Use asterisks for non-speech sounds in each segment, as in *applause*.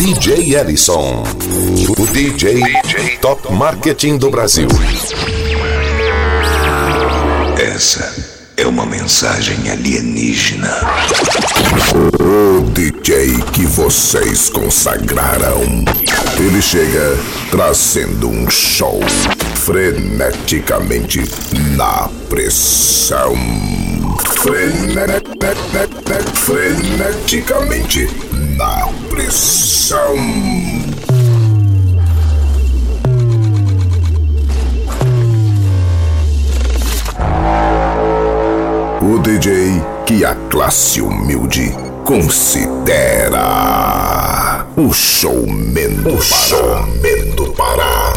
DJ Ellison. O DJ, DJ Top Marketing do Brasil. Essa é uma mensagem alienígena. O DJ que vocês consagraram. Ele chega trazendo um show freneticamente na pressão. Frenet, freneticamente na pressão. O DJ que a classe humilde considera o showman do o showman do Pará.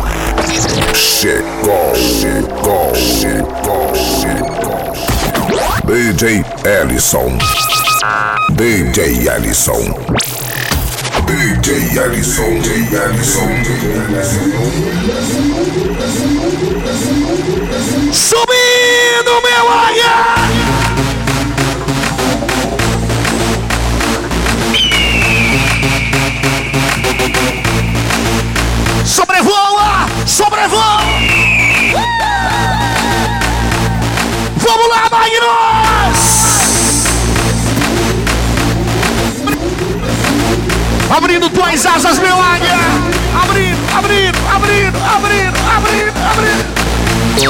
Chegou, chegou, chegou, chegou. DJ Ellison. DJ Ellison. DJ Ellison, DJ Ellison. Subindo, meu águia! Sobrevoa! Sobrevoa! Vamos lá, Magnus! Abrindo tuas asas, meu águia! Abrindo, abrindo, abrindo, abrindo, abrindo, abrindo!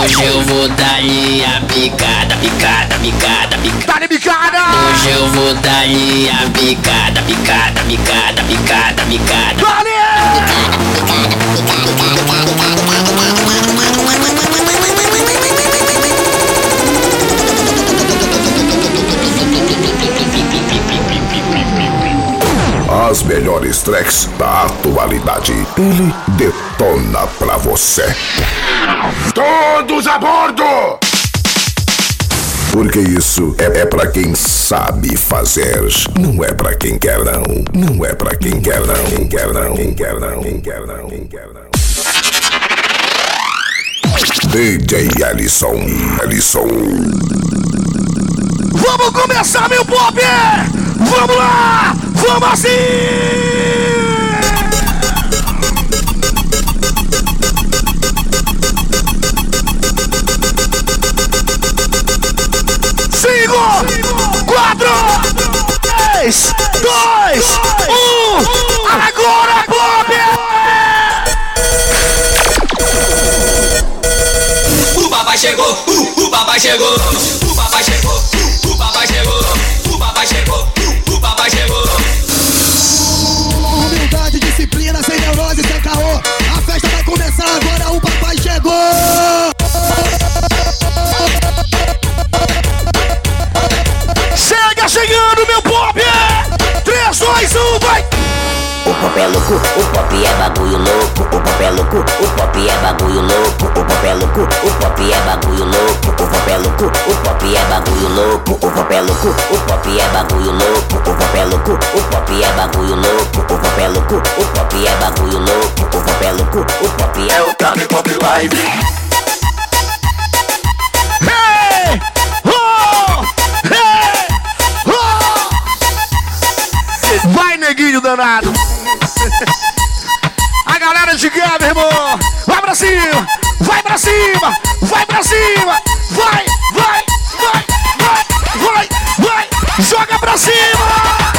Hoje eu vou dar-lhe a picada, picada, picada, picada. Dá-lhe bicada! Hoje eu vou dar-lhe a picada, picada, picada, picada, picada. Dá-lhe! *laughs* As melhores tracks da atualidade. Ele detona pra você. Todos a bordo! Porque isso é, é para quem sabe fazer. Não é pra quem quer não. Não é pra quem quer não. Quem quer não. Quem quer não. Quem quer não. Quem quer não. DJ Ellison. Ellison. Vamos começar, meu pop! Vamos lá! Vamos assim! Cinco, quatro, três, dois, um! Agora, pop! O papai chegou, o papai chegou, o papai chegou, uh, o papai chegou, pop é louco, o pop é bagulho louco. O pop é louco, o pop é bagulho louco. O pop é louco, o pop é bagulho louco. O pop é louco, o pop é bagulho louco. O pop é louco, o pop é bagulho louco. O pop é louco, o pop é bagulho louco. O pop é louco, o pop é bagulho louco. O pop é louco, o pop é o Top Pop Live! Oh! Oh! Vai, neguinho danado! *laughs* A galera de Gama, irmão! Vai pra cima! Vai pra cima! Vai pra cima! Vai! Vai! Vai! Vai! Vai! Vai! Joga pra cima!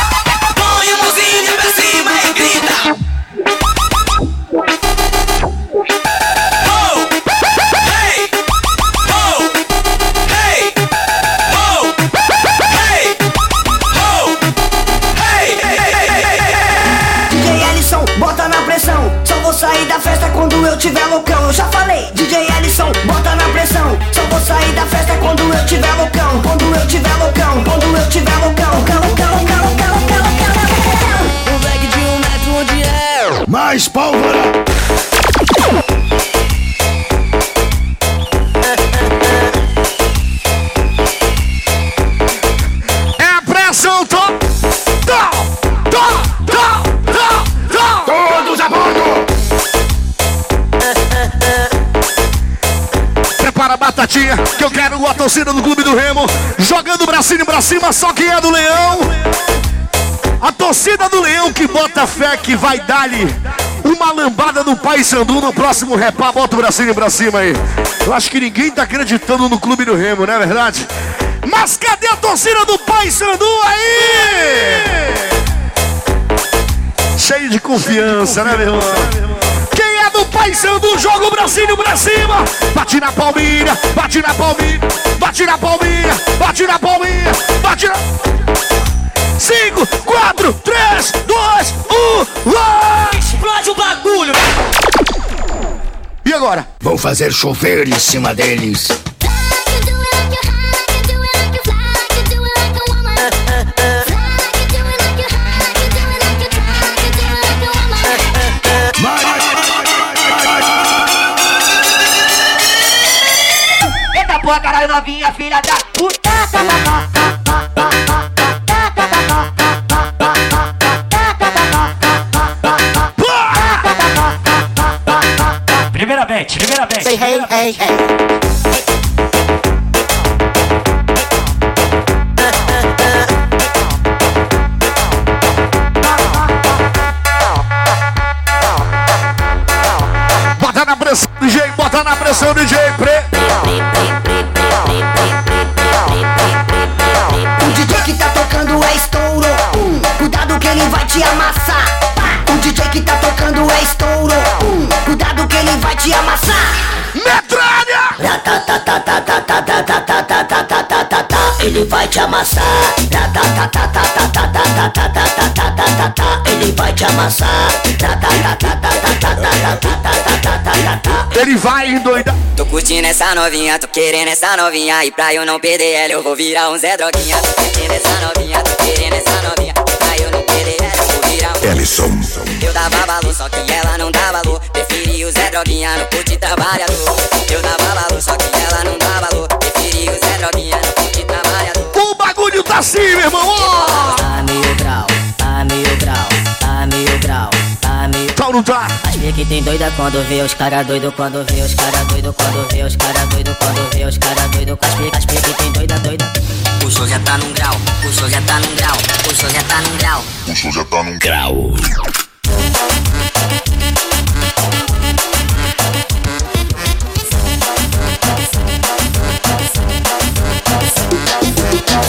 A batatinha, que eu quero a torcida do Clube do Remo. Jogando o bracinho pra cima, só que é do Leão. A torcida do Leão que bota fé que vai dar-lhe uma lambada no Pai Sandu no próximo repá. Bota o bracinho pra cima aí. Eu acho que ninguém tá acreditando no Clube do Remo, não é verdade? Mas cadê a torcida do Pai Sandu aí? Cheio de confiança, né, meu irmão? Quem é do Pai Sandu, joga o bracinho pra cima. Bate na palminha, bate na palminha, bate na palminha, bate na palminha, bate na... 5, 4, 3, 2, 1, vai! Explode o bagulho! E agora? Vou fazer chover em cima deles. Eita porra, caralho, novinha, filha da puta. Primeiramente, Say hey, hey, hey. Bota na pressão, DJ, bota na pressão, DJ. Pre... Ele vai te amassar. Ele vai te amassar. Ele vai endoidar. Tô curtindo essa novinha, tô querendo essa novinha. E pra eu não perder ela, eu vou virar um Zé Droguinha. Tô curtindo essa novinha, tô querendo essa novinha. Pra eu não perder ela, Ellison. Eu dava valor, só que ela não dava valor. Preferi o Zé Droguinha no curte trabalhador. Eu dava valor, só que ela não dava valor. Preferi o Zé Droguinha no curte trabalhador. O bagulho tá assim, meu irmão. ó. Tá mil grau, tá mil grau, tá mil grau, tá mil Tá ou não tá? Que tem doida quando vê os cara doido, quando vê os cara doido, quando vê os cara doido, quando vê os cara doido, com as pica, as pica que tem doida, doida. O show já tá num grau, o show já tá num grau, o show já tá num grau. O show já tá num grau.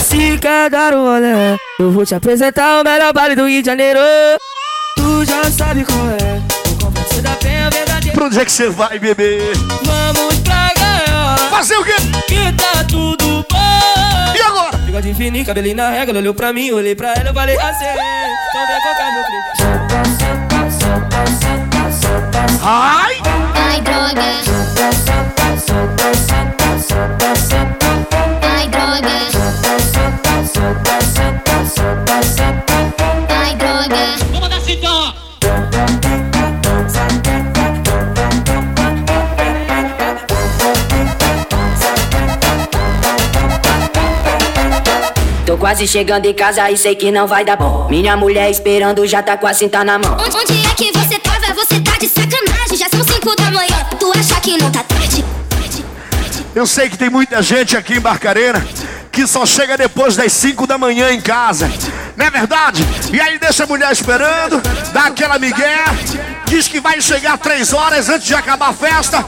Se quer dar um olé, eu vou te apresentar o melhor baile do Rio de Janeiro. Tu já sabe qual é, Pra onde é que você vai, bebê? Vamos pra ganhar, Fazer o quê? que tá tudo bom. E agora? Bigode fininho, cabelinho na regra, ela olhou pra mim, olhei pra ela, eu falei assim. Então vem colocar meu clipe. Ai! Ai, droga. Quase chegando em casa e sei que não vai dar bom. Minha mulher esperando já tá com a cinta na mão. Onde, onde é que você tava? Você tá de sacanagem. Já são cinco da manhã. Tu acha que não tá tarde? Eu sei que tem muita gente aqui em Barcarena que só chega depois das 5 da manhã em casa. Não é verdade? E aí deixa a mulher esperando, dá aquela migué, diz que vai chegar 3 horas antes de acabar a festa.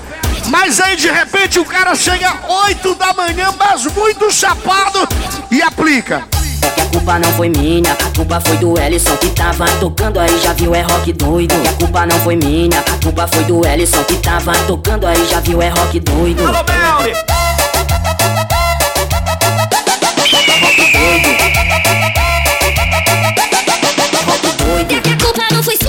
Mas aí de repente o cara chega 8 da manhã, mas muito chapado e aplica. É que a culpa não foi minha, a culpa foi do Ellison que tava tocando aí, já viu, é rock doido. A culpa não foi minha, a culpa foi do Ellison que tava tocando aí, já viu, é rock doido. Alô, Belly! Doido. É que a culpa não foi sua,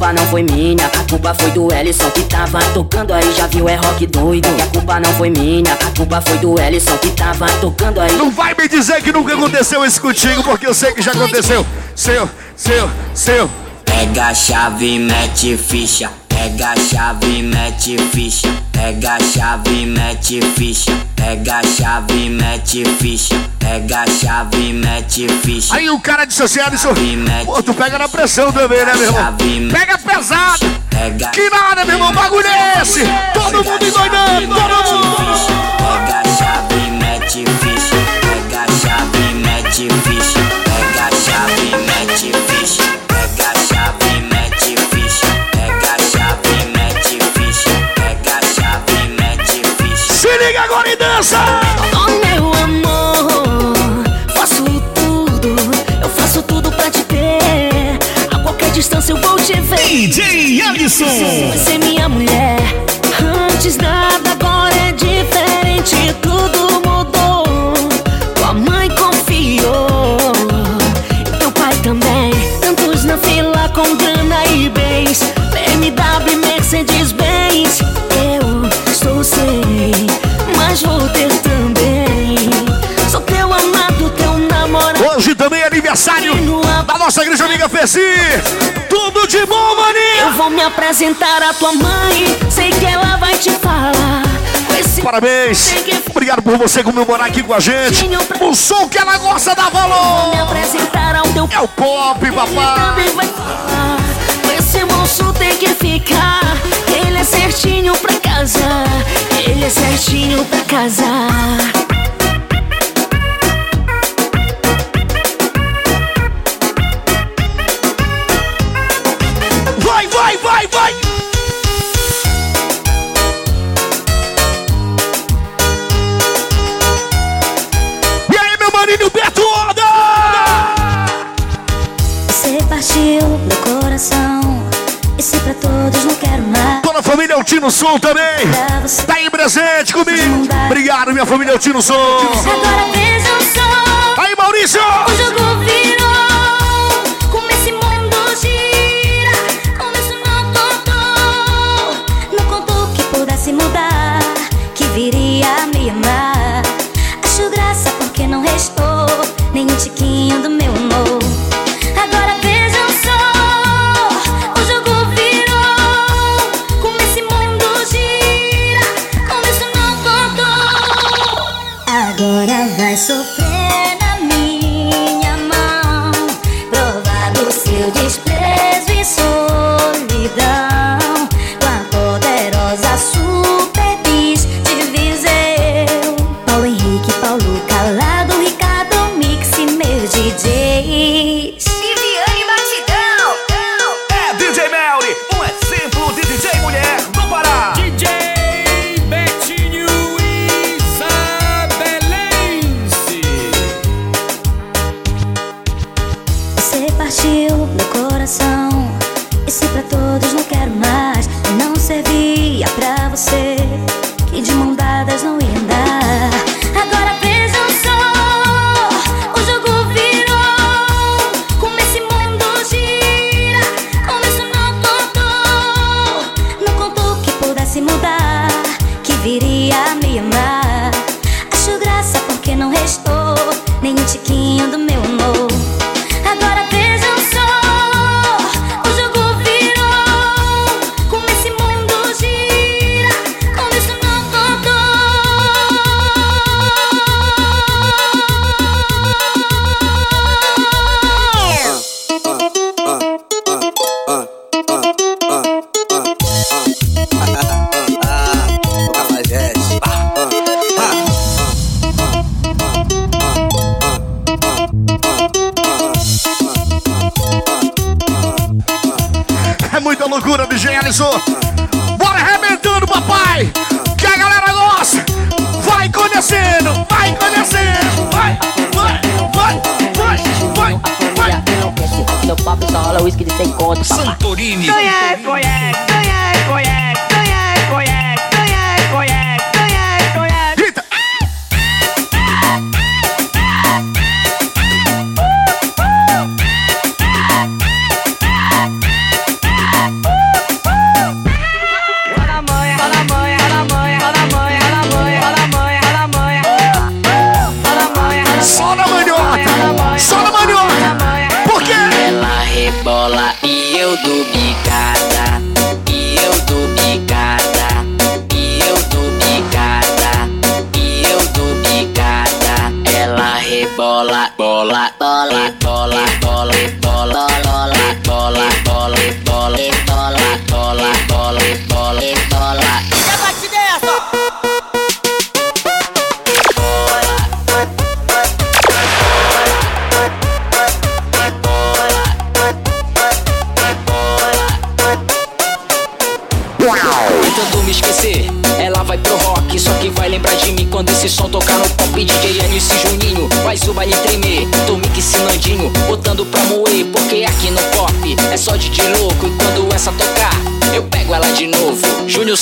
culpa não foi minha, a culpa foi do Ellison que tava tocando aí, já viu, é rock doido. A culpa não foi minha, a culpa foi do Ellison que tava tocando aí. Não vai me dizer que nunca aconteceu isso contigo, porque eu sei que já aconteceu. Seu, seu, seu. Pega a chave e mete ficha. Pega a chave, mete ficha. Pega a chave, mete ficha. Pega a chave, mete ficha. Pega a chave, mete ficha. Aí o cara de assim, ah, sorriu. pô, tu pega na pressão também, né, meu irmão? Pega pesado. Pega que nada, meu irmão, bagulho é esse. Todo mundo endoidando, todo mundo. Pega a chave, mete ficha. Pega a chave, mete ficha. Pega a chave, mete ficha. liga agora e dança! Oh, meu amor, faço tudo, eu faço tudo pra te ter. A qualquer distância eu vou te ver. DJ Alisson! Você é minha mulher, antes da da nossa igreja amiga Feci. Tudo de bom, maninho! Eu vou me apresentar à tua mãe, sei que ela vai te falar. Esse Parabéns! É Obrigado por você comemorar aqui com a gente. O som que ela gosta dá valor! É o pop, papai! Esse moço tem que ficar. Ele é certinho pra casar Ele é certinho pra casar vai, vai! E aí, meu maninho Beto Oda! Você partiu meu coração. Isso é pra todos não quero mais. Toda a família Altino Sul também. Tá aí presente comigo. Obrigado, minha família Altino Sul. Agora pensa o. Aí, Maurício! O jogo vira. chiquinho do meu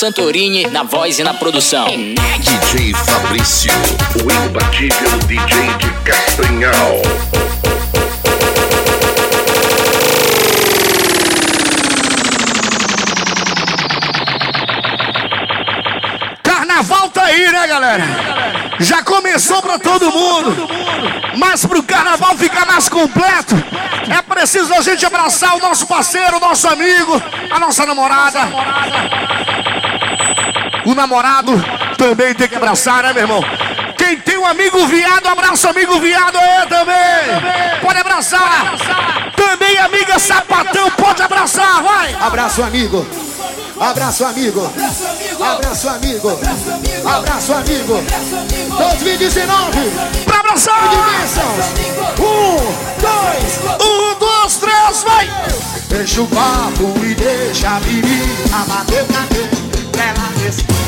Santorini na voz e na produção. DJ Fabrício, o imbatível DJ de Castanhal. Carnaval tá aí, né, galera? Já começou pra todo mundo. Mas pro carnaval ficar mais completo, é preciso a gente abraçar o nosso parceiro, o nosso amigo, a nossa namorada. O namorado também tem que abraçar, né, meu irmão? Quem tem um amigo viado, abraça o amigo viado aí também. Pode abraçar. Também amiga sapatão, pode abraçar, vai. Abraço, amigo. Abraço, amigo. Abraço, amigo. Abraço, amigo. 2019. Pra abraçar. Um, dois. Um, dois, três, vai. Deixa o papo e deixa a menina bater na ela desce.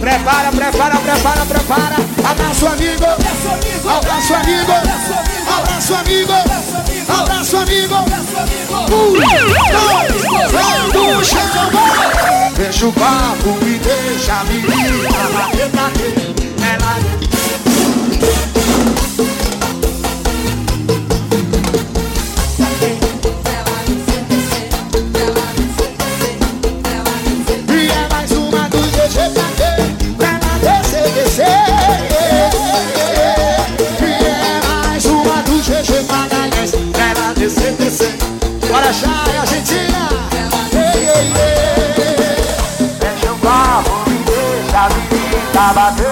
Prepara, prepara, prepara, prepara. Abraço, amigo. Abraço, amigo. Abraço, amigo. Abraço, amigo. Um, dois, vai do. Deixa o papo e deixa a menina. Ela menina bater.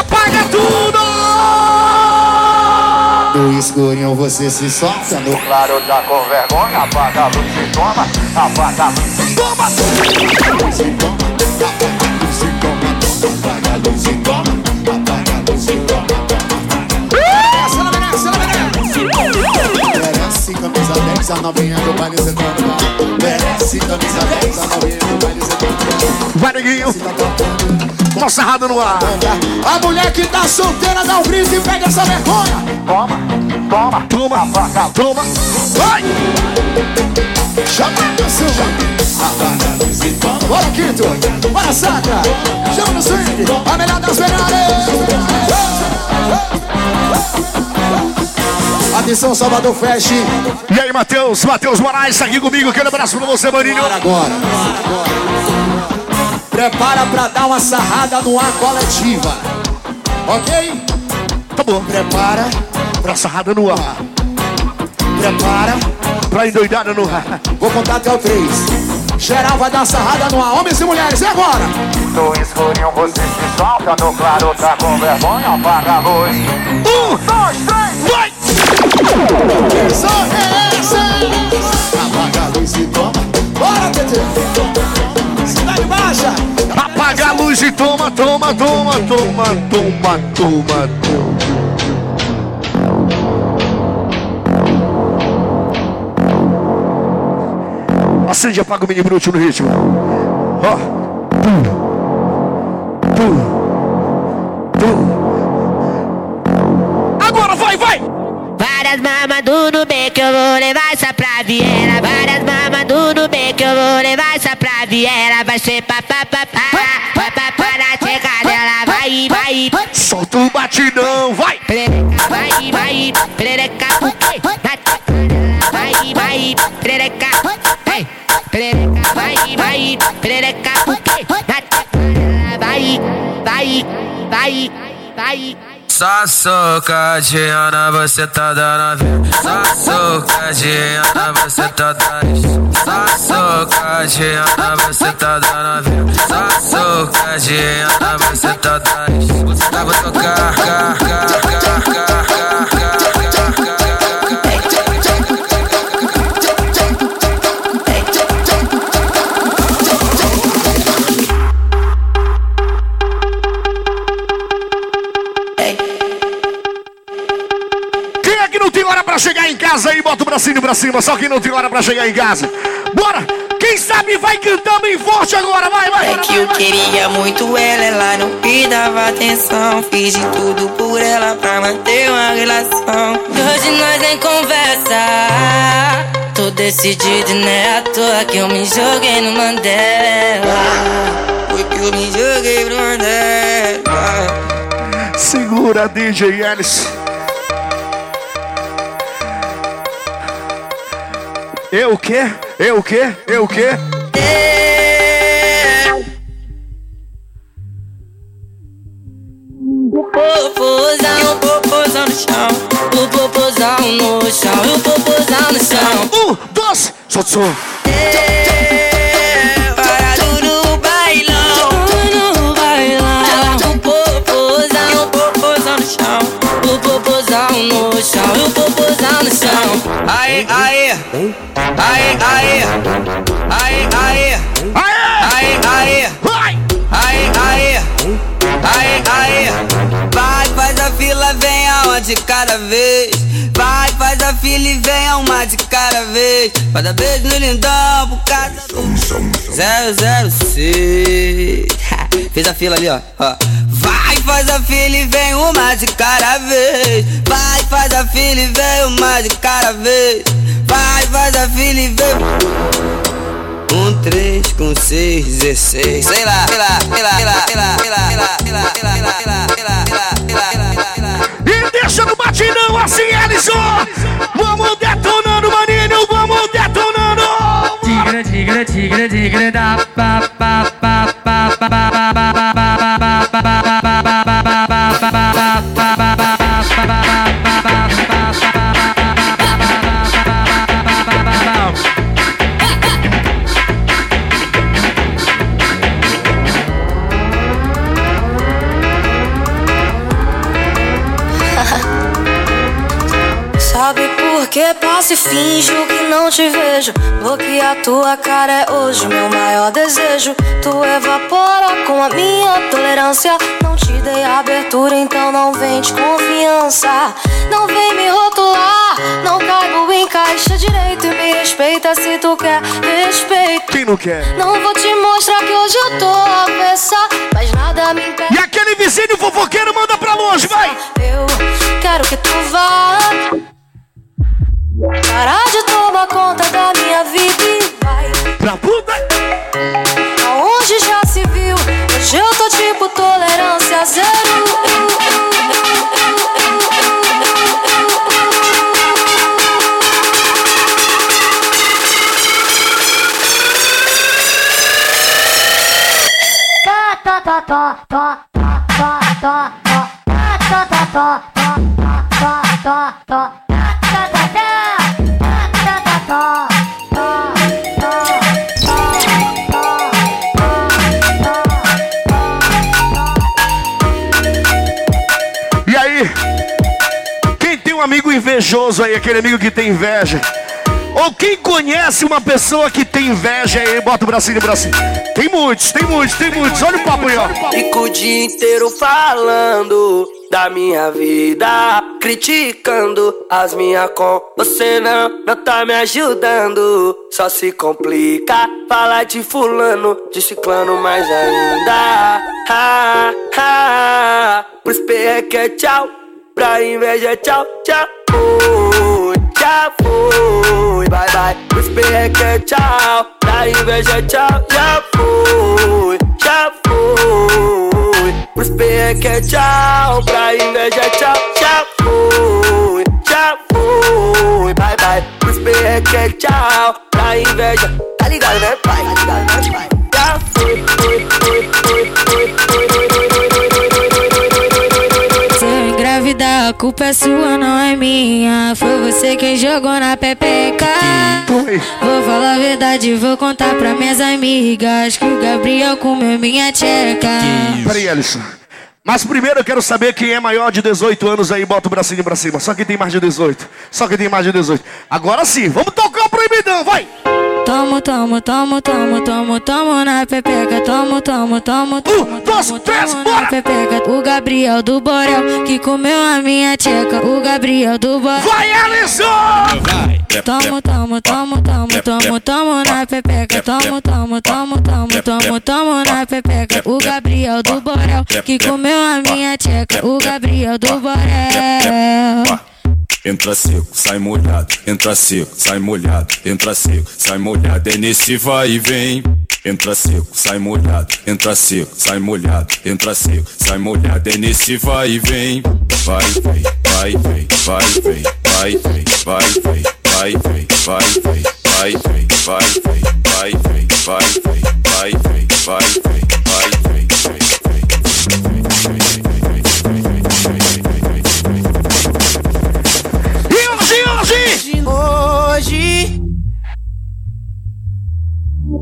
Apaga tudo! No escurinho você se solta, no Claro, tá com vergonha, apaga a luz e toma, apaga a luz e toma. Se toma, apaga a luz e toma, apaga a luz e toma, apaga a luz e toma. Merece, ela merece, ela merece. Merece camisa 10, a novinha do baile você. Merece camisa 10, a novinha do baile você. Vai, neguinho. Uma sarrada no ar. A mulher que tá solteira dá um grito e pega essa vergonha. Toma, toma, toma, toma. Vai! Chama a sua. Apaga a luz e toma. Bora, Quinto. Bora, Sacra. Chama no swing. A melhor das melhores. Atenção, Salvador Fest. E aí, Matheus? Matheus Moraes, tá aqui comigo. Aquele abraço pra você, Maninho. Bora agora. Prepara pra dar uma sarrada no ar coletiva. Ok? Tá bom. Prepara pra sarrada no ar. Prepara pra endoidada no ar. Vou contar até o três. Geral vai dar sarrada no ar. Homens e mulheres, e agora? No escurinho você se solta, no claro tá com vergonha, apaga a luz. Um, dois, três, vai! Que som é essa? Apaga a luz e toma. Bora, TT. Baixa. Apaga a luz e toma, toma, toma, toma, toma, toma, toma. Acende apaga o mini brute no ritmo. Ó. Tum. Tum. Tum. Batidão, vai! Vai, vai. Perereca. Vai, vai. Perereca. Perereca, vai, vai. Perereca, dela. Vai, vai, vai, vai. Só socadinha você tá dando Só socadinha na você tá dando Só socadinha você tá dando Só socadinha na você tá dando pra tocar, car, car, car, car, car, bracinho pra cima. Só quem não tem hora pra chegar em casa. Bora! Quem sabe vai cantando bem forte agora, vai, vai. É que eu queria muito ela, ela não me dava atenção. Fiz de tudo por ela pra manter uma relação. Hoje nós nem conversa. Tô decidido, e não é à toa que eu me joguei no Mandela. Foi que eu me joguei pro Mandela. Segura, DJ Alice. Eu o quê? Eu o quê? Eu o quê? O popozão, o popozão no chão. O popozão no chão. O popozão no chão. Um, dois, só só. Parado no bailão. No bailão. O popozão, o popozão no chão. O popozão no chão. O popozão no chão. Aê, aê, aê, aê, aê, aê, aê, aê, aê, aê, aê, aê, vai, faz a fila, vem uma de cada vez. Vai, faz a fila e vem uma de cada vez. Beijo no lindão por causa do 006. Fez a fila ali, ó. ó. Vai, faz a fila e vem uma de cada vez. Vai, faz a fila e vem uma de cada vez. Vai, faz a fila e vem. Um, três, com seis, dezesseis. Sei lá, sei lá, sei lá, sei lá, sei lá, sei lá, sei lá, sei lá, sei lá, sei lá, sei lá, sei lá, sei lá, sei. E deixa no batidão assim, Ellison. Vamos detonando, maninho. Vamos detonando. Tigre, tigre, tigre, tigre, da pa pa pa vejo? Porque a tua cara é hoje o meu maior desejo. Tu evapora com a minha tolerância. Não te dei abertura, então não vem de confiança. Não vem me rotular, não caibo em caixa direito. E me respeita se tu quer respeito. Quem não quer? Não vou te mostrar que hoje eu tô avessa, mas nada me impede. E aquele vizinho fofoqueiro manda pra longe, vai. Eu quero que tu vá. Parar de tomar conta da minha vida e vai. Pra puta! Aonde já se viu? Hoje eu tô tipo tolerância zero. Tá, tá, tá, tá, tá, tá, tá, tá, tá, tá, tá, tá, tá, tá, tá, tá, amigo invejoso aí, aquele amigo que tem inveja? Ou quem conhece uma pessoa que tem inveja aí, bota o bracinho no bracinho. Tem muitos, tem muitos, tem muitos. Olha o papo aí, ó. Fico o dia inteiro falando da minha vida, criticando as minhas com. Você não, não tá me ajudando, só se complica. Falar de fulano, de ciclano mais ainda. Ha, ha, pros perreque é tchau, pra inveja é tchau, tchau. Fui, bye bye. Pros perreque é tchau, pra inveja é tchau, já fui, já fui. Pros perreque é tchau, pra inveja é tchau, já fui, já fui, bye bye. Pros perreque é tchau, pra inveja, tá ligado né pai, tá ligado né pai. Já fui, fui, a culpa é sua, não é minha. Foi você quem jogou na pepeca. Vou falar a verdade, vou contar pra minhas amigas que o Gabriel comeu minha tcheca. Peraí, Alisson. Mas primeiro eu quero saber quem é maior de 18 anos aí, bota o bracinho pra cima. Só quem tem mais de 18. Só quem tem mais de 18. Agora sim, vamos tocar o proibidão, vai! Tomo, tomo, tomo, tomo, tomo, tomo na pepeca. Tomo, tomo, tomo, tomo, tomo, tomo na pepeca. O Gabriel do Borel que comeu a minha tcheca. O Gabriel do Borel. Vai, Alisson! Tomo, tomo, tomo, tomo, tomo, tomo na pepeca. Tomo, tomo, tomo, tomo, tomo, tomo na pepeca. O Gabriel do Borel que comeu a minha tcheca. O Gabriel do Borel. Entra seco, sai molhado, entra seco, sai molhado, entra seco, sai molhado, é nesse vai e vem. Entra seco, sai molhado, entra seco, sai molhado, entra seco, sai molhado, é nesse vai e vem. Vai, vem, vai, vem, vai, vem, vai, vem, vai, vem, vai, vem, vai, vem, vai, vem, vai, vem, vai, vem, vai, vem, vai, vem, vai, vem, vai, vem, E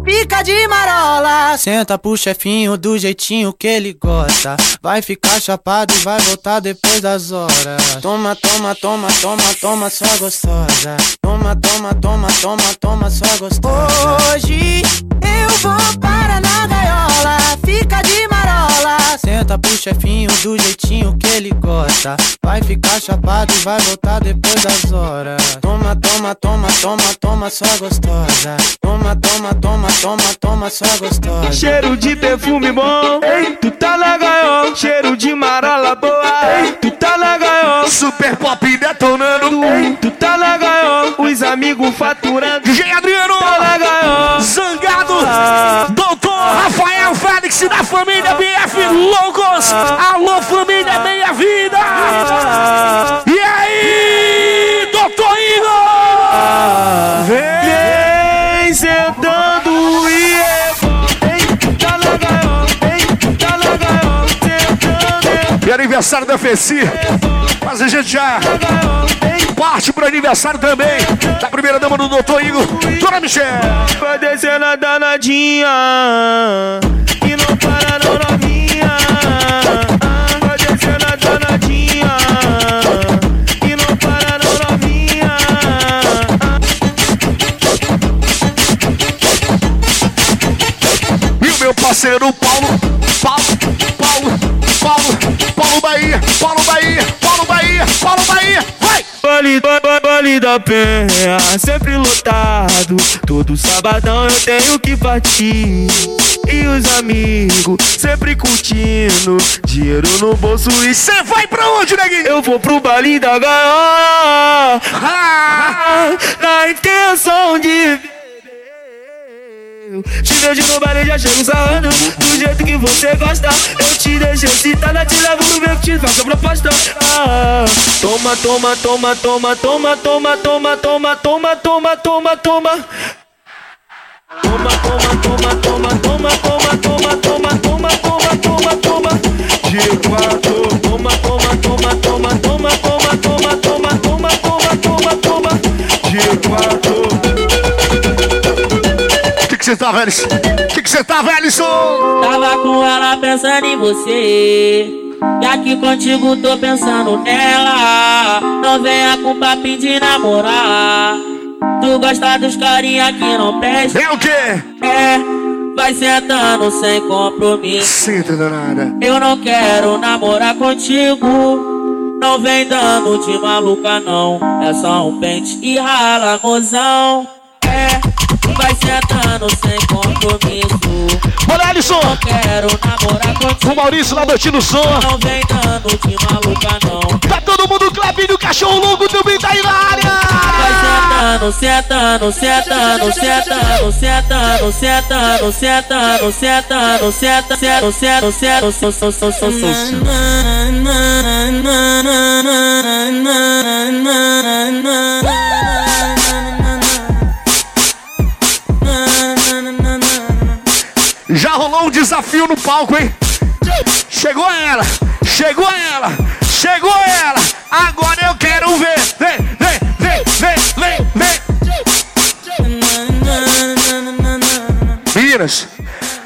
Fica de marola. Senta pro chefinho do jeitinho que ele gosta. Vai ficar chapado e vai voltar depois das horas. Toma, toma, toma, toma, toma, sua gostosa. Toma, toma, toma, toma, toma, sua gostosa. Hoje eu vou para na gaiola. Fica de marola. Senta pro chefinho do jeitinho que ele gosta. Vai ficar chapado e vai voltar depois das horas. Toma, toma, toma, toma, toma, sua gostosa. Toma, toma, toma, toma, toma, sua gostosa. Cheiro de perfume bom, ei, tu tá na gaiola. Cheiro de marola boa, ei, tu tá na gaiola. Super pop detonando, ei, tu tá na gaiola. Os amigos faturando, DJ Adriano, tá na gaiola. Zangado, Doutor Rafael Félix da família BF Loucos. Alô, família Meia Vida. E aí, Doutor Igor? Vem sentando e é. Ei, tá na gaiola, tá na gaiola. Sentando E aniversário da FECI. Mas a gente já parte pro aniversário também da primeira dama do Doutor Igor, Dona Michelle. Vai descendo a danadinha E não para não novinha Vai descendo a danadinha E não para não novinha E o meu parceiro Paulo, Paulo Bahia, vai! Vale, vale, vale da penha, sempre lotado. Todo sabadão eu tenho que partir. E os amigos sempre curtindo. Dinheiro no bolso e Cê vai pra onde, neguinho? Eu vou pro baile da gaiola. Na intenção de te vejo no baile, já chego sarrando Do jeito que você gosta Eu te deixo excitada, te levo no meu te faço a proposta ah, Toma, toma, toma, toma, toma, toma, toma, toma, toma, toma, toma, toma Toma, toma, toma, toma, toma, toma, toma, toma, toma, toma, toma, você tá? O que você tá, velho? Tava com ela pensando em você. E aqui contigo tô pensando nela. Não venha com papinho de namorar. Tu gosta dos carinha que não presta. É o quê? É, vai sentando sem compromisso. Sinta, danada. Eu não quero namorar contigo. Não vem dando de maluca, não. É só um pente e rala, mozão. É, vai sentando sem compromisso. Bora, Alisson! Não quero namorar contigo. O Maurício lá do som. Não vem dando de maluca, não. Tá todo mundo clavinho, cachorro louco também tá aí na área! Vai sentando, sentando, sentando, sentando, sentando, sentando, sentando, sentando, sentando, sentando, sentando, sentando, sentando, sentando. Já rolou um desafio no palco, hein? Chegou ela, chegou ela, chegou ela. Agora eu quero ver. Vem, vem, vem, vem, vem, vem. Meninas,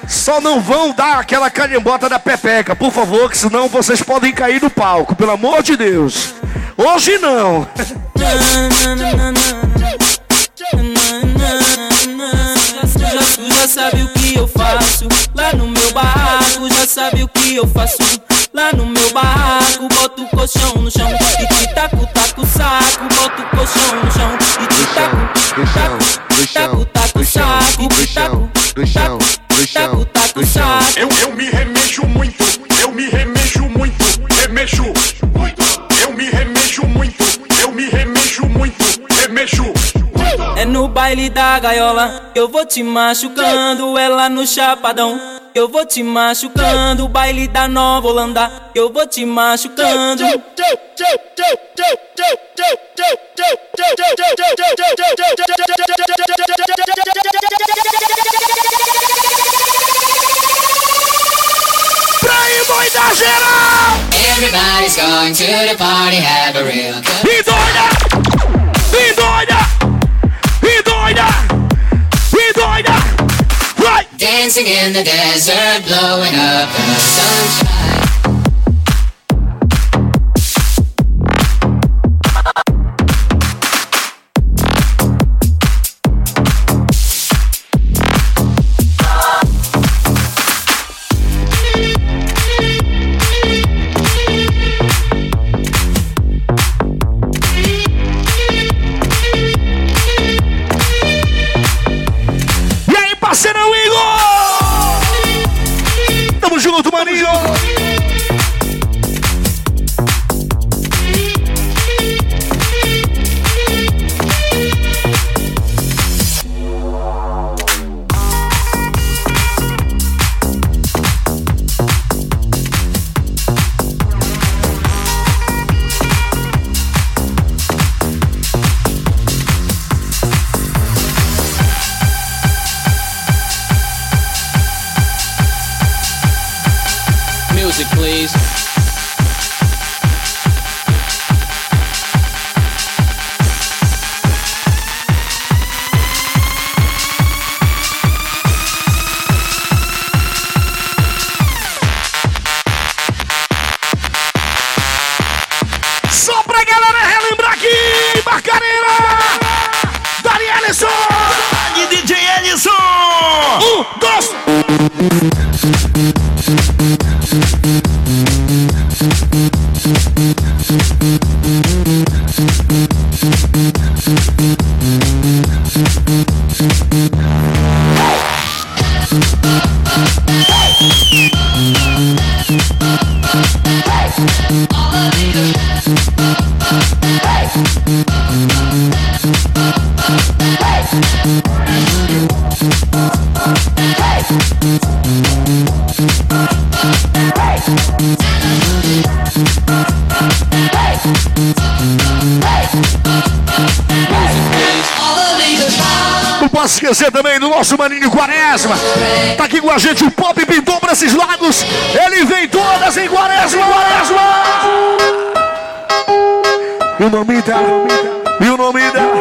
só não vão dar aquela calhambota da pepeca, por favor, que senão vocês podem cair no palco, pelo amor de Deus. Hoje não. já sabe o que faço. Lá no meu barraco, já sabe o que eu faço. Lá no meu barraco, boto o colchão no chão e te taco, taco saco. Boto o colchão no chão e te taco, taco, taco, taco saco. E te taco, taco, taco, taco saco. Eu, eu me remexo muito, eu me remexo muito, remexo muito. Eu me remexo muito, eu me remexo muito, remexo É no baile da gaiola, eu vou te machucando. Ela no chapadão, eu vou te machucando. Baile da Nova Holanda, eu vou te machucando. Everybody's going to the party, have a real good E Dancing in the desert, blowing up in the sunshine. Não posso esquecer também do nosso maninho Quaresma. Tá aqui com a gente o Pop pintou pra esses lados. Ele vem todas em Quaresma, Quaresma! E o nome dela, e o nome dela,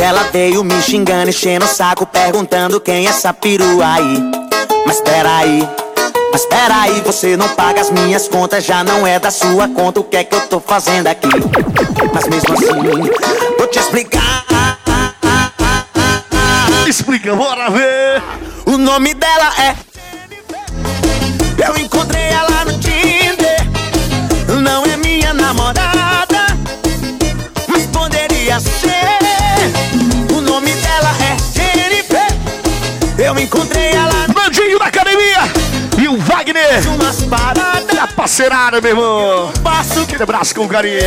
ela veio me xingando, enchendo o saco, perguntando quem é essa perua aí. Mas peraí, mas peraí, você não paga as minhas contas, já não é da sua conta, o que é que eu tô fazendo aqui? Mas mesmo assim, vou te explicar. Explica, bora ver. O nome dela é. Eu encontrei ela no Tinder. Não é minha namorada, mas poderia ser. Eu encontrei ela Bandinho da academia. E o Wagner. umas paradas. E a parceirada, meu irmão. Passo Aquele abraço com carinho.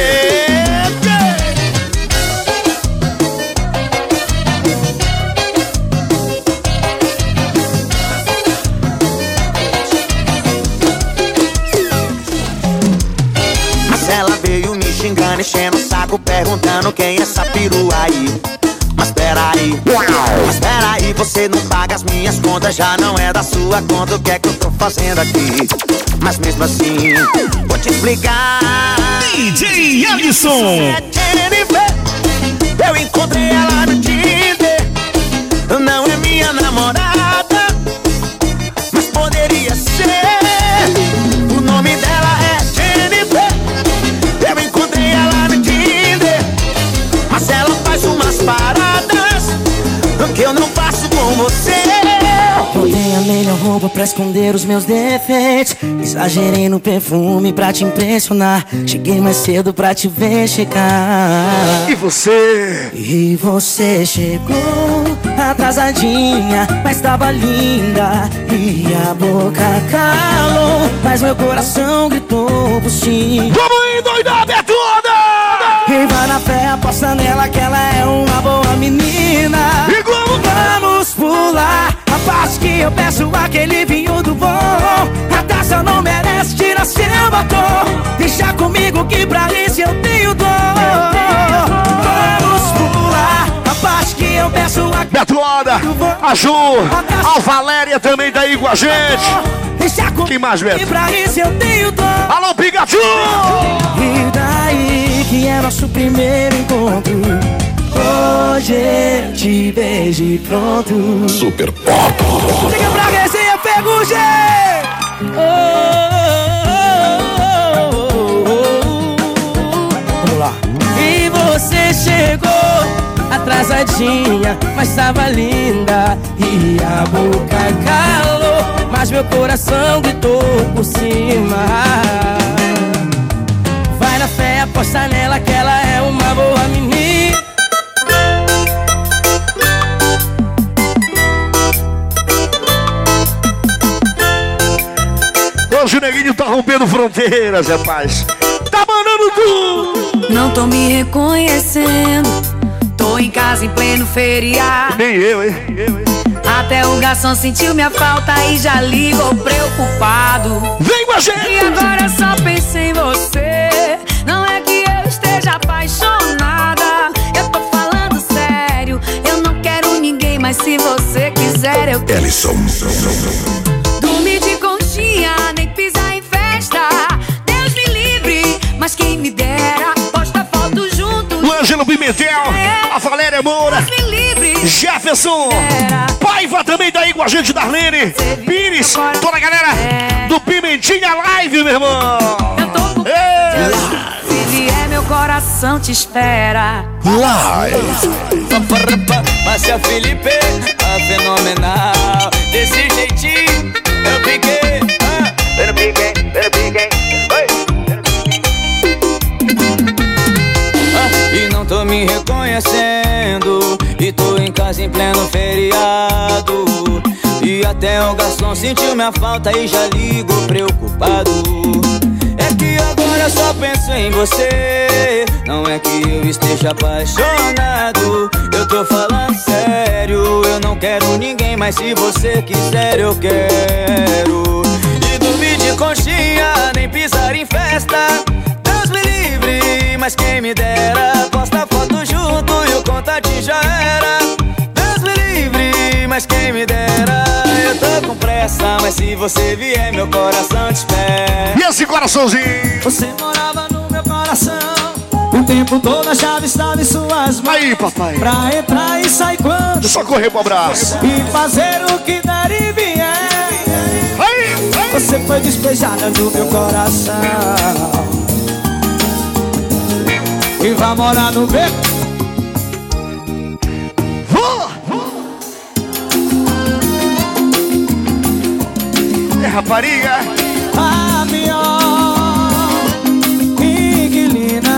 Mas ela veio me xingando, enchendo o saco, perguntando quem é essa perua aí. Mas peraí, mas peraí, você não paga as minhas contas, já não é da sua conta, o que é que eu tô fazendo aqui? Mas mesmo assim, vou te explicar. DJ Alisson. É Jennifer, eu encontrei ela no Tinder. Não é minha namorada, mas poderia ser. eu não faço com você. Eu tenho a melhor roupa pra esconder os meus defeitos. Exagerei no perfume pra te impressionar. Cheguei mais cedo pra te ver chegar. E você? E você chegou atrasadinha, mas tava linda. E a boca calou, mas meu coração gritou por sim. Vamos endoidar, Betuda! Quem vai na fé aposta nela que ela é uma boa menina. E como vamos pular a parte que eu peço aquele vinho do bom. A taça não merece tirar seu batom. Deixa comigo que pra isso eu tenho dor. Vamos pular a parte que eu peço aquele Betuda, a Ju, a Valéria também tá aí com a gente. Deixa comigo Quem mais, Beto? que pra isso eu tenho dor. Alô, Pikachu! E daí que é nosso primeiro encontro Hoje eu te e pronto Super Pop. Chega pra resenha, Ferrugem! Vamos chegou atrasadinha Mas tava linda E a boca calou Mas meu coração gritou por cima Vai na fé, aposta nela que ela é uma boa menina. Hoje o neguinho tá rompendo fronteiras, rapaz. Tá mandando tudo! Não tô me reconhecendo. Tô em casa em pleno feriado. Nem eu, hein? Eu? Até o garçom sentiu minha falta e já ligou preocupado. Vem com a gente! E agora só pensei em você. Não é que eu esteja apaixonada. Eu tô falando sério. Eu não quero ninguém, mas se você quiser, eu quero. Ellison. Dormir de conchinha, nem pisar em festa. Deus me livre, mas quem me dera. Posta foto junto. O Ângelo Pimentel, a Valéria Moura. Jefferson, Paiva também tá aí com a gente, Darlene, Pires, toda a galera do Pimentinha Live, meu irmão. Ei! Se vier, meu coração te espera. Márcia Felipe, a fenomenal. Desse jeitinho, eu piquei. Em pleno feriado. E até o garçom sentiu minha falta e já ligou preocupado. É que agora só penso em você. Não é que eu esteja apaixonado. Eu tô falando sério. Eu não quero ninguém, mas se você quiser, eu quero. E dormir de conchinha, nem pisar em festa. Deus me livre, mas quem me dera. Posta foto junto e o contatinho já era. Mas quem me dera. Eu tô com pressa, mas se você vier, meu coração te espera. E esse coraçãozinho? Você morava no meu coração O tempo todo a chave estava em suas mãos Aí, papai. Pra entrar e sair quando Só correr pro abraço. E fazer o que der e vier Você foi despejada do meu coração E vai morar no beco rapariga. A pior inquilina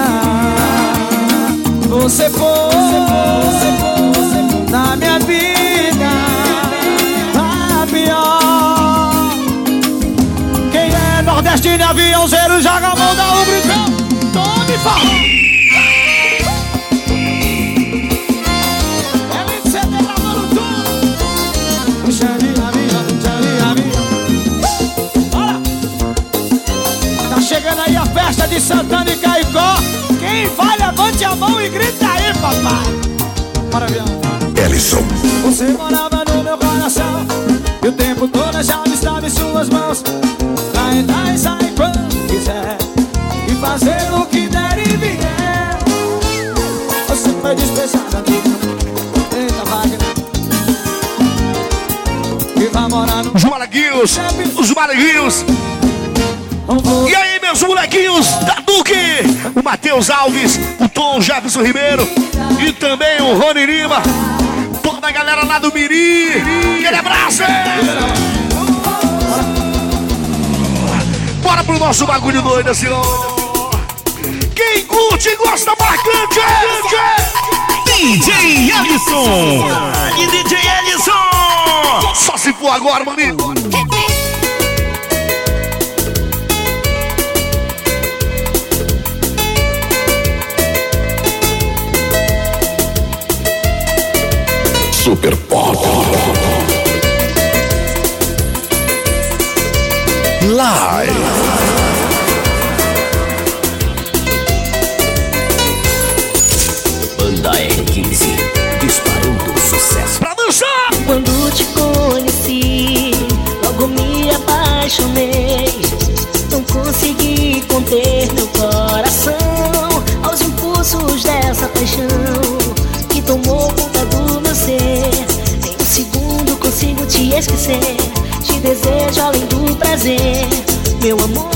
Você foi, você foi, na minha vida A pior Quem é nordestino, aviãozeiro, Maravilha. Ellison. Você morava no meu coração. E o tempo todo a chave estava em suas mãos. Pra entrar e sair quando quiser. E fazer o que der e vier. Você foi dispensada, amiga. Eita, Wagner. E vai morar no Os molequinhos, os molequinhos. E aí, meus molequinhos Duque, o Matheus Alves, o Tom Jefferson Ribeiro e também o Rony Lima. Toda a galera lá do Miri. Aquele abraço! Bora pro nosso bagulho doido, assim, ó. Quem curte e gosta marcante! É, é. DJ Ellison! E DJ Ellison! Só se for agora, maninho! Super Pop. Live. Banda R15, disparando sucesso. Pra dançar! Quando te conheci, logo me apaixonei. Esquecer. Te desejo além do prazer. Meu amor,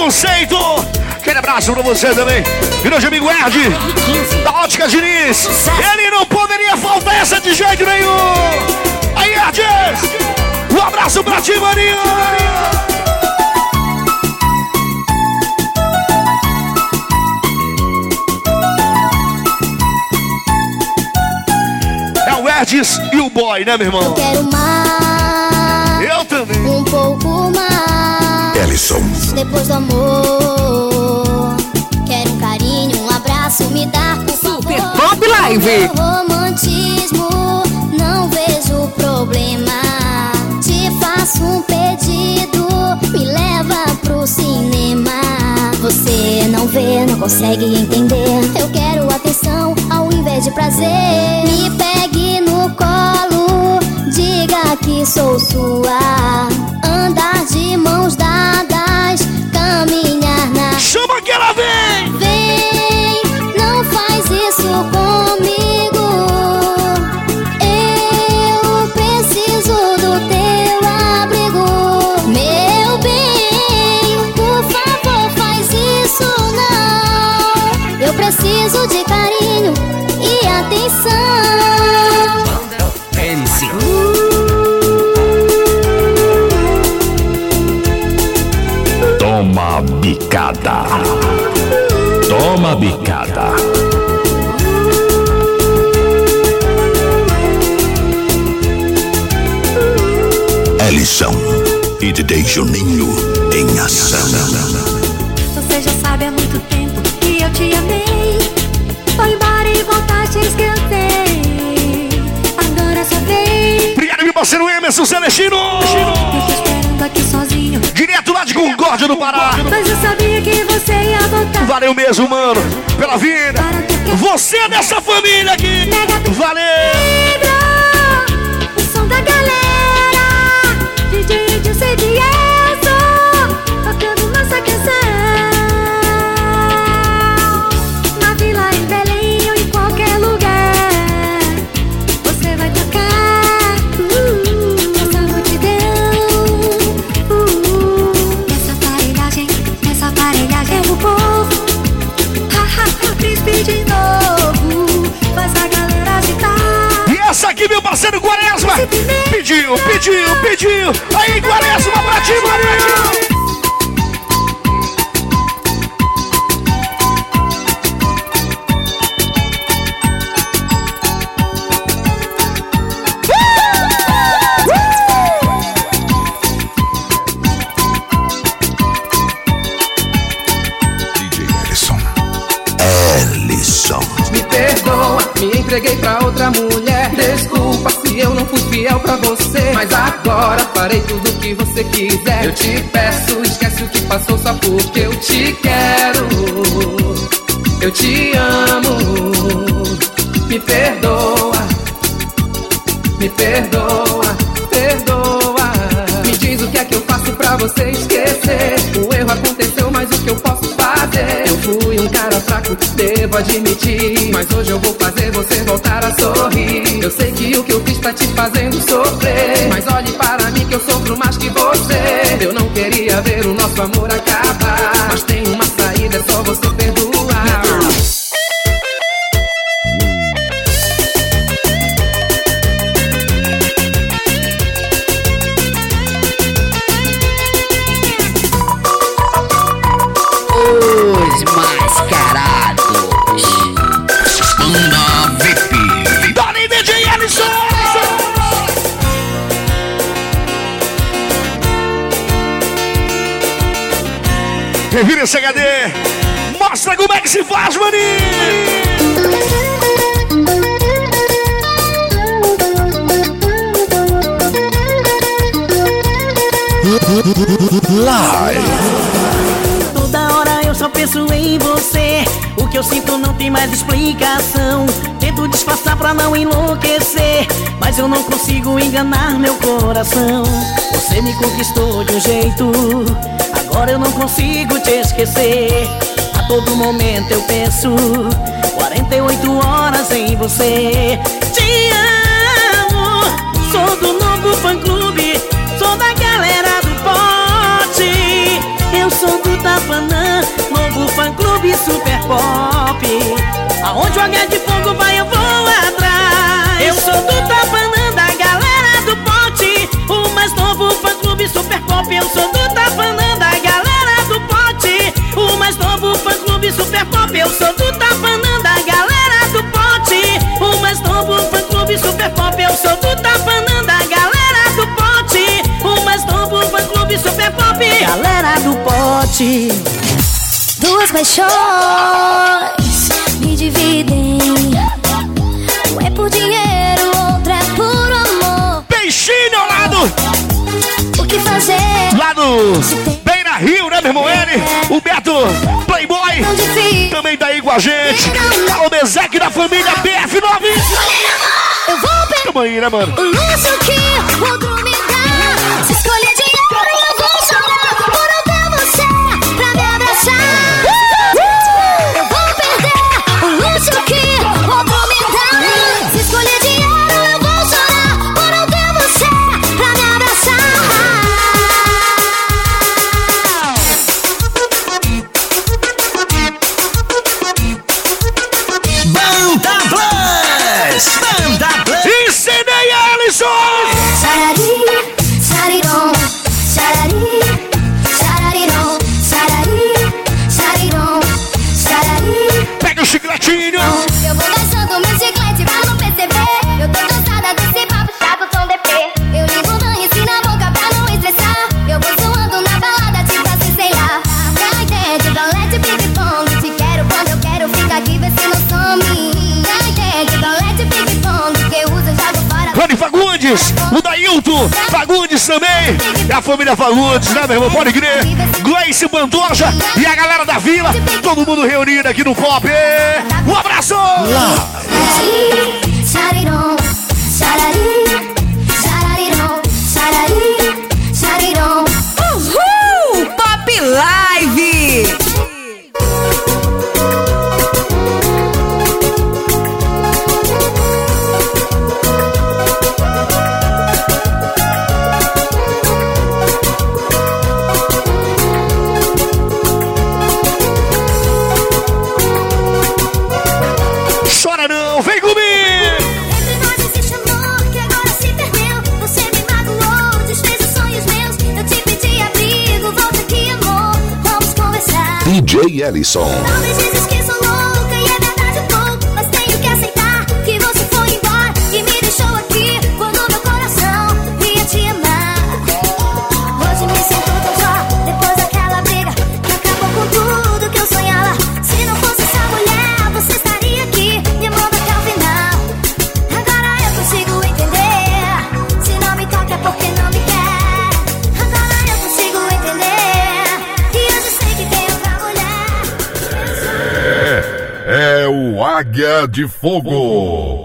conceito. Aquele abraço pra você também. Grande amigo Ed, da Ótica Diniz. Ele não poderia faltar essa de jeito nenhum. Aí, Ed, um abraço pra ti, Marinho. É o Edis e o boy, né, meu irmão? Quero mais. Eu também. Um pouco mais. Depois do amor, quero um carinho, um abraço, me dar por Super Pop Live. romantismo, não vejo problema. Te faço um pedido, me leva pro cinema. Você não vê, não consegue entender. Eu quero atenção ao invés de prazer. Me pegue no colo, diga que sou sua. Andar de mãos dadas, Toma bicada. Ellison e DJ Juninho em ação. Você já sabe há muito tempo que eu te amei. Foi embora e voltaste a esquecer. Agora só vem. Obrigado, meu parceiro Emerson Celestino. Eu aqui sozinho. Direto lá de Concórdia, do Pará. Mas eu sabia que você ia voltar. Valeu mesmo, mano, pela vida. Você é dessa família aqui. Valeu. Pediu, pediu, pediu. Aí, Quaresma, pra ti, Marinho. Ellison. Ellison. Me perdoa, me entreguei pra outra farei tudo o que você quiser. Eu te peço, esquece o que passou só porque eu te quero. Eu te amo, me perdoa, me perdoa, perdoa. Me diz o que é que eu faço pra você esquecer. O erro aconteceu, mas o que eu posso fazer? Eu fui um cara fraco, devo admitir. Mas hoje eu vou fazer você voltar a sorrir. Eu sei que o que eu fiz tá te fazendo sofrer. Mas olhe para que eu sofro mais que você. Eu não queria ver o Revira esse HD. Mostra como é que se faz, maninho. Toda hora eu só penso em você. O que eu sinto não tem mais explicação. Tento disfarçar pra não enlouquecer. Mas eu não consigo enganar meu coração. Você me conquistou de um jeito. Agora eu não consigo te esquecer. A todo momento eu penso. 48 horas em você. Te amo. Sou do novo fã clube. Sou da galera do pote. Eu sou do Tapanã, novo fã clube super pop. Aonde o H de fogo vai, eu vou atrás. Eu sou do Tapanã, da galera do pote. O mais novo fã clube super pop. Eu sou do Tapanã, gente. O Bezek da família BF9. Eu vou pegar Tamo aí, né, mano? o luxo que o outro Fagundes, o Dailton Fagundes também. É a família Fagundes, né, meu irmão? Pode crer. Gleice Pantoja e a galera da vila. Todo mundo reunido aqui no Pop. Um abraço! Sarari, DJ de Fogo.